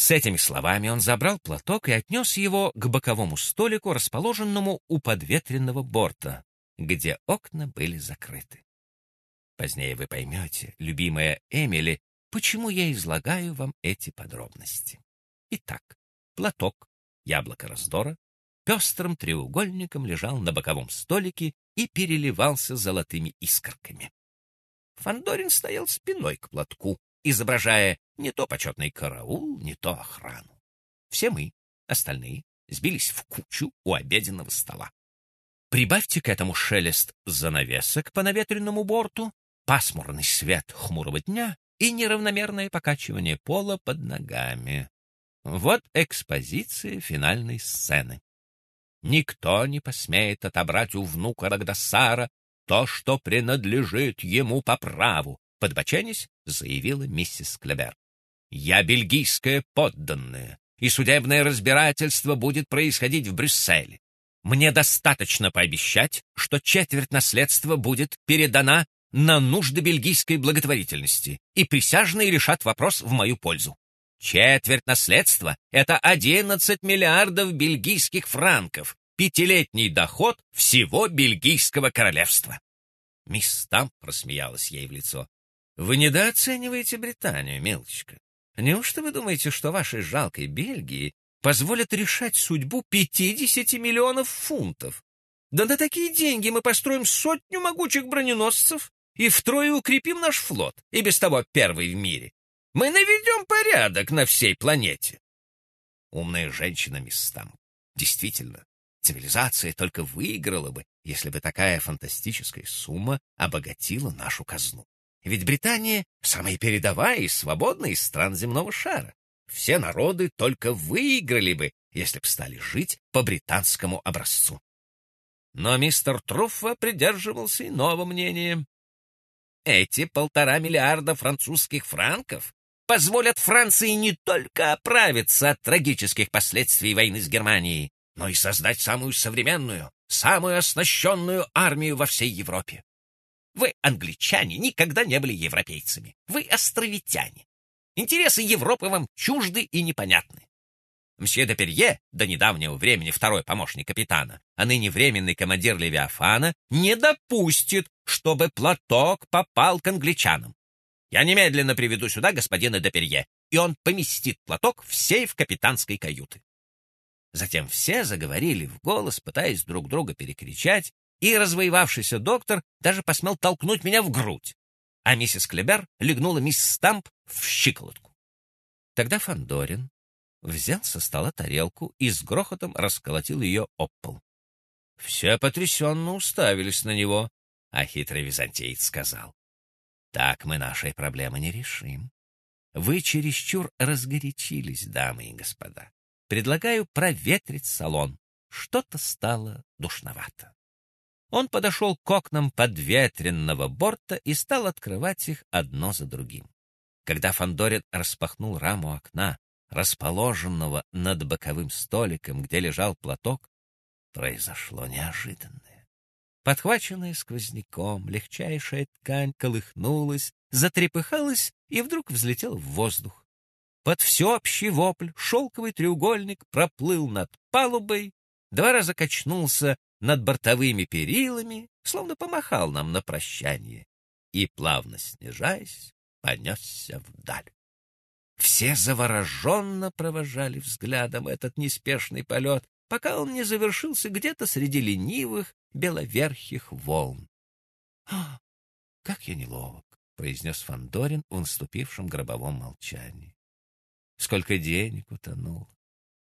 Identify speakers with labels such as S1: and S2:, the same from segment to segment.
S1: С этими словами он забрал платок и отнес его к боковому столику, расположенному у подветренного борта, где окна были закрыты. Позднее вы поймете, любимая Эмили, почему я излагаю вам эти подробности. Итак, платок, яблоко раздора, пестрым треугольником лежал на боковом столике и переливался золотыми искорками. Фандорин стоял спиной к платку, изображая не то почетный караул, не то охрану. Все мы, остальные, сбились в кучу у обеденного стола. Прибавьте к этому шелест занавесок по наветренному борту, пасмурный свет хмурого дня и неравномерное покачивание пола под ногами. Вот экспозиция финальной сцены. Никто не посмеет отобрать у внука Рагдасара то, что принадлежит ему по праву, подбоченясь, заявила миссис Клебер. Я бельгийская подданная, и судебное разбирательство будет происходить в Брюсселе. Мне достаточно пообещать, что четверть наследства будет передана на нужды бельгийской благотворительности, и присяжные решат вопрос в мою пользу. Четверть наследства — это 11 миллиардов бельгийских франков, пятилетний доход всего бельгийского королевства. Мисс Стамп просмеялась ей в лицо. Вы недооцениваете Британию, милочка. Неужто вы думаете, что вашей жалкой Бельгии позволят решать судьбу 50 миллионов фунтов? Да на такие деньги мы построим сотню могучих броненосцев и втрое укрепим наш флот, и без того первый в мире. Мы наведем порядок на всей планете. Умная женщина, мисс Стамп. Действительно, цивилизация только выиграла бы, если бы такая фантастическая сумма обогатила нашу казну. Ведь Британия — самая передовая и свободная из стран земного шара. Все народы только выиграли бы, если б стали жить по британскому образцу. Но мистер Труффа придерживался иного мнения. Эти полтора миллиарда французских франков позволят Франции не только оправиться от трагических последствий войны с Германией, но и создать самую современную, самую оснащенную армию во всей Европе. Вы, англичане, никогда не были европейцами. Вы островитяне. Интересы Европы вам чужды и непонятны. Мсье де Перье, до недавнего времени второй помощник капитана, а ныне временный командир Левиафана, не допустит, чтобы платок попал к англичанам. Я немедленно приведу сюда господина де Перье, и он поместит платок в сейф капитанской каюты. Затем все заговорили в голос, пытаясь друг друга перекричать, и развоевавшийся доктор даже посмел толкнуть меня в грудь, а миссис Клебер легнула мисс Стамп в щиколотку. Тогда Фандорин взял со стола тарелку и с грохотом расколотил ее об пол. Все потрясенно уставились на него, а хитрый византиец сказал, «Так мы нашей проблемы не решим. Вы чересчур разгорячились, дамы и господа. Предлагаю проветрить салон. Что-то стало душновато. Он подошел к окнам подветренного борта и стал открывать их одно за другим. Когда Фандорин распахнул раму окна, расположенного над боковым столиком, где лежал платок, произошло неожиданное. Подхваченная сквозняком, легчайшая ткань колыхнулась, затрепыхалась и вдруг взлетела в воздух. Под всеобщий вопль шелковый треугольник проплыл над палубой, два раза качнулся над бортовыми перилами, словно помахал нам на прощание, и, плавно снижаясь, понесся вдаль. Все завороженно провожали взглядом этот неспешный полет, пока он не завершился где-то среди ленивых беловерхих волн. «А, как я неловок!» — произнес Фандорин в наступившем гробовом молчании. «Сколько денег утонуло!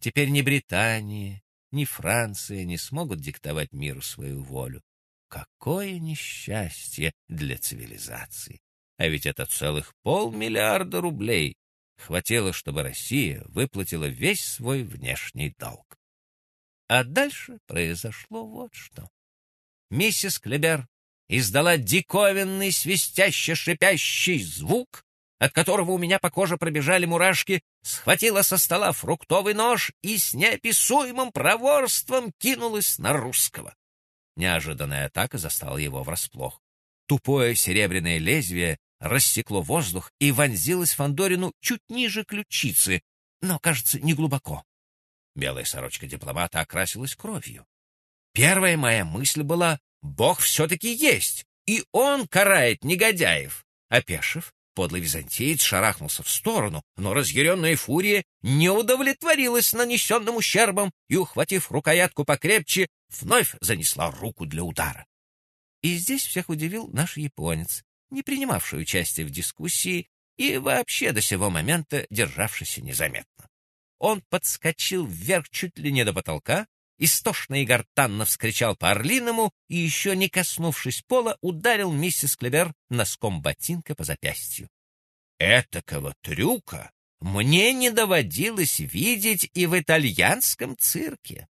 S1: Теперь ни Британия, ни Франция не смогут диктовать миру свою волю. Какое несчастье для цивилизации! А ведь это целых полмиллиарда рублей хватило, чтобы Россия выплатила весь свой внешний долг. А дальше произошло вот что. Миссис Клебер издала диковинный свистяще-шипящий звук, от которого у меня по коже пробежали мурашки, схватила со стола фруктовый нож и с неописуемым проворством кинулась на русского. Неожиданная атака застала его врасплох. Тупое серебряное лезвие рассекло воздух и вонзилось Фандорину чуть ниже ключицы, но, кажется, не глубоко. Белая сорочка дипломата окрасилась кровью. Первая моя мысль была «Бог все-таки есть, и он карает негодяев». Опешив, подлый византиец шарахнулся в сторону, но разъяренная фурия не удовлетворилась нанесенным ущербом и, ухватив рукоятку покрепче, вновь занесла руку для удара. И здесь всех удивил наш японец, не принимавший участия в дискуссии и вообще до сего момента державшийся незаметно. Он подскочил вверх чуть ли не до потолка, истошно и гортанно вскричал по-орлиному и, еще не коснувшись пола, ударил миссис Клебер носком ботинка по запястью. Этакого трюка мне не доводилось видеть и в итальянском цирке.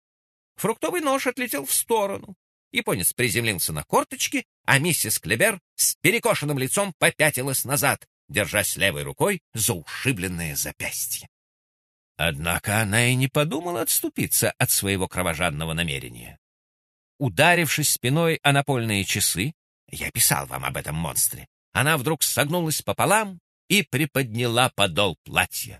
S1: Фруктовый нож отлетел в сторону. Японец приземлился на корточки, а миссис Клебер с перекошенным лицом попятилась назад, держась левой рукой за ушибленное запястье. Однако она и не подумала отступиться от своего кровожадного намерения. Ударившись спиной о напольные часы, я писал вам об этом монстре, она вдруг согнулась пополам и приподняла подол платья.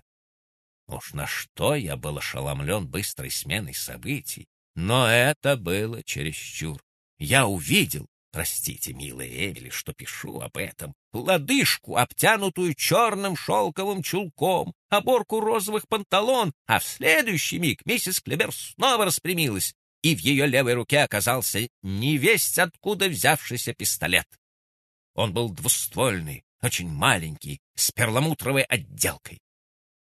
S1: Уж на что я был ошеломлен быстрой сменой событий, но это было чересчур. Я увидел, простите, милая Эмили, что пишу об этом, лодыжку, обтянутую черным шелковым чулком, оборку розовых панталон, а в следующий миг миссис Клебер снова распрямилась, и в ее левой руке оказался невесть откуда взявшийся пистолет. Он был двуствольный, очень маленький, с перламутровой отделкой.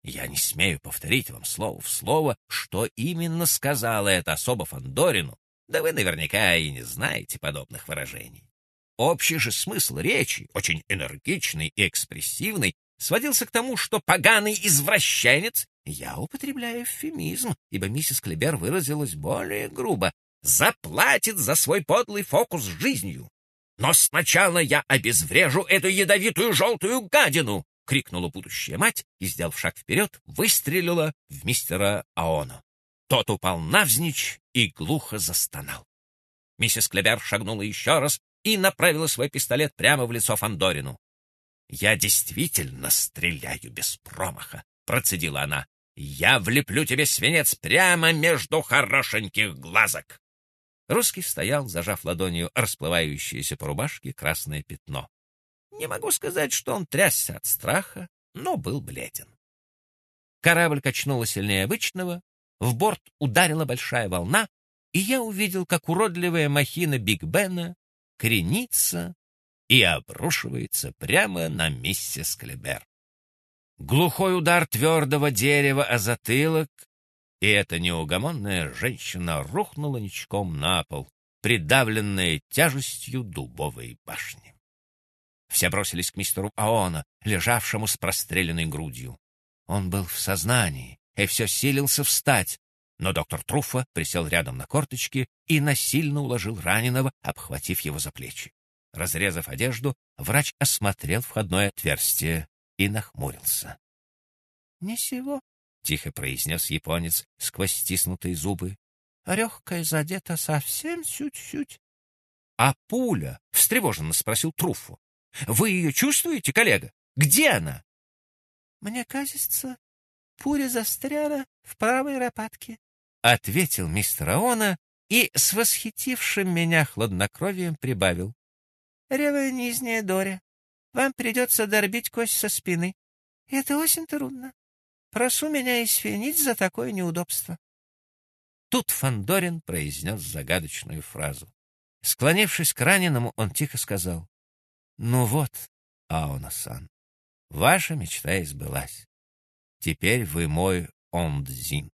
S1: Я не смею повторить вам слово в слово, что именно сказала эта особа Фандорину, да вы наверняка и не знаете подобных выражений. Общий же смысл речи, очень энергичный и экспрессивный, сводился к тому, что поганый извращенец, я употребляю эвфемизм, ибо миссис Клебер выразилась более грубо, заплатит за свой подлый фокус жизнью. Но сначала я обезврежу эту ядовитую желтую гадину, — крикнула будущая мать и, сделав шаг вперед, выстрелила в мистера Аона. Тот упал навзничь и глухо застонал. Миссис Клебер шагнула еще раз и направила свой пистолет прямо в лицо Фандорину. «Я действительно стреляю без промаха», — процедила она. «Я влеплю тебе свинец прямо между хорошеньких глазок». Русский стоял, зажав ладонью расплывающееся по рубашке красное пятно. Не могу сказать, что он трясся от страха, но был бледен. Корабль качнуло сильнее обычного, в борт ударила большая волна, и я увидел, как уродливая махина Биг Бена кренится и обрушивается прямо на миссис Клебер. Глухой удар твердого дерева о затылок, и эта неугомонная женщина рухнула ничком на пол, придавленная тяжестью дубовой башни. Все бросились к мистеру Аона, лежавшему с простреленной грудью. Он был в сознании и все силился встать, но доктор Труффа присел рядом на корточки и насильно уложил раненого, обхватив его за плечи. Разрезав одежду, врач осмотрел входное отверстие и нахмурился. — Ничего, — тихо произнес японец сквозь стиснутые зубы. — Легкая задета совсем чуть-чуть. — А пуля? — встревоженно спросил Труффу. Вы ее чувствуете, коллега? Где она? Мне кажется, пуля застряла в правой лопатке, ответил мистер Аона и с восхитившим меня хладнокровием прибавил. Ревая нижняя Доря, вам придется дорбить кость со спины. Это очень трудно. Прошу меня извинить за такое неудобство. Тут Фандорин произнес загадочную фразу. Склонившись к раненому, он тихо сказал. Ну вот, Аона-сан, ваша мечта избылась. Теперь вы мой ондзин.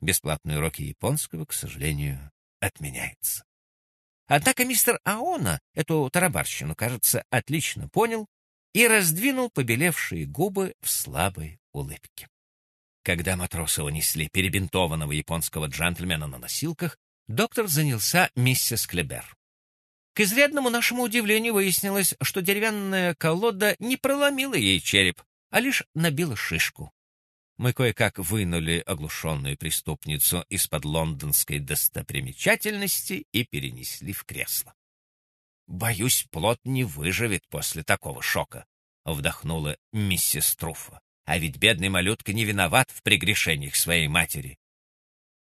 S1: Бесплатные уроки японского, к сожалению, отменяются. Однако мистер Аона эту тарабарщину, кажется, отлично понял и раздвинул побелевшие губы в слабой улыбке. Когда матросы унесли перебинтованного японского джентльмена на носилках, доктор занялся миссис Клебер. К изрядному нашему удивлению выяснилось, что деревянная колода не проломила ей череп, а лишь набила шишку. Мы кое-как вынули оглушенную преступницу из-под лондонской достопримечательности и перенесли в кресло. «Боюсь, плод не выживет после такого шока», — вдохнула миссис Труфа. А ведь бедный малютка не виноват в прегрешениях своей матери.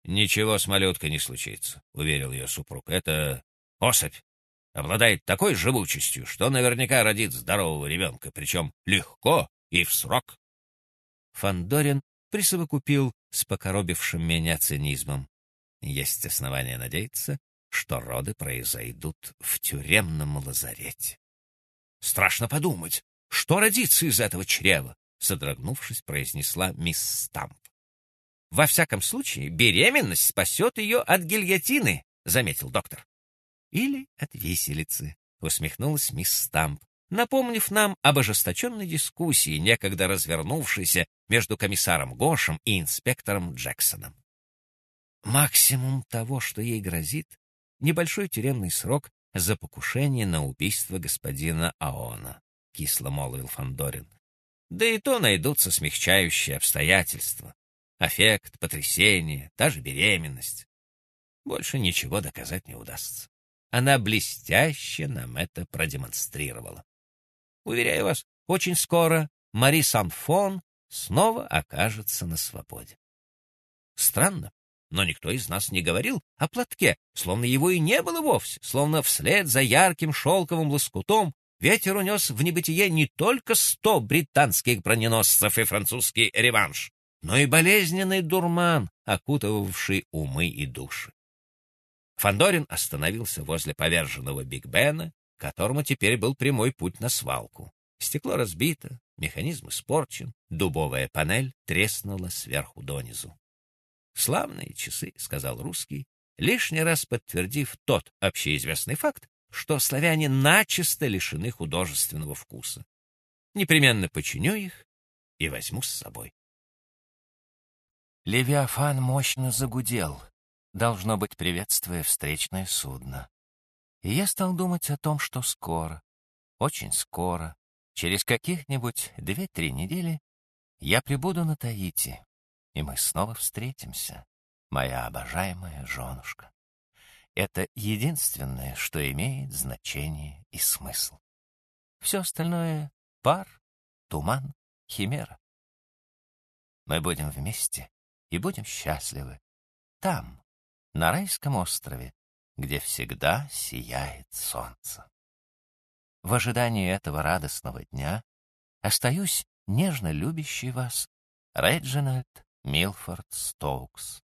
S1: «Ничего с малюткой не случится», — уверил ее супруг. «Это особь. Обладает такой живучестью, что наверняка родит здорового ребенка, причем легко и в срок». Фандорин присовокупил с покоробившим меня цинизмом. Есть основания надеяться, что роды произойдут в тюремном лазарете. «Страшно подумать, что родится из этого чрева!» — содрогнувшись, произнесла мисс Стамп. «Во всяком случае, беременность спасет ее от гильотины», — заметил доктор. «Или от виселицы», — усмехнулась мисс Стамп, напомнив нам об ожесточенной дискуссии, некогда развернувшейся между комиссаром Гошем и инспектором Джексоном. Максимум того, что ей грозит, небольшой тюремный срок за покушение на убийство господина Аона, кисло молвил Фандорин. Да и то найдутся смягчающие обстоятельства. Аффект, потрясение, даже беременность. Больше ничего доказать не удастся. Она блестяще нам это продемонстрировала. Уверяю вас, очень скоро Мари Санфон снова окажется на свободе. Странно, но никто из нас не говорил о платке, словно его и не было вовсе, словно вслед за ярким шелковым лоскутом ветер унес в небытие не только сто британских броненосцев и французский реванш, но и болезненный дурман, окутывавший умы и души. Фандорин остановился возле поверженного Биг Бена, которому теперь был прямой путь на свалку. Стекло разбито, механизм испорчен, дубовая панель треснула сверху донизу. «Славные часы», — сказал русский, лишний раз подтвердив тот общеизвестный факт, что славяне начисто лишены художественного вкуса. Непременно починю их и возьму с собой. Левиафан мощно загудел, должно быть, приветствуя встречное судно. И я стал думать о том, что скоро, очень скоро, через каких-нибудь две-три недели, я прибуду на Таити, и мы снова встретимся, моя обожаемая женушка. Это единственное, что имеет значение и смысл. Все остальное — пар, туман, химера. Мы будем вместе и будем счастливы. Там, на райском острове, где всегда сияет солнце. В ожидании этого радостного дня остаюсь нежно любящий вас Реджинальд Милфорд Стоукс.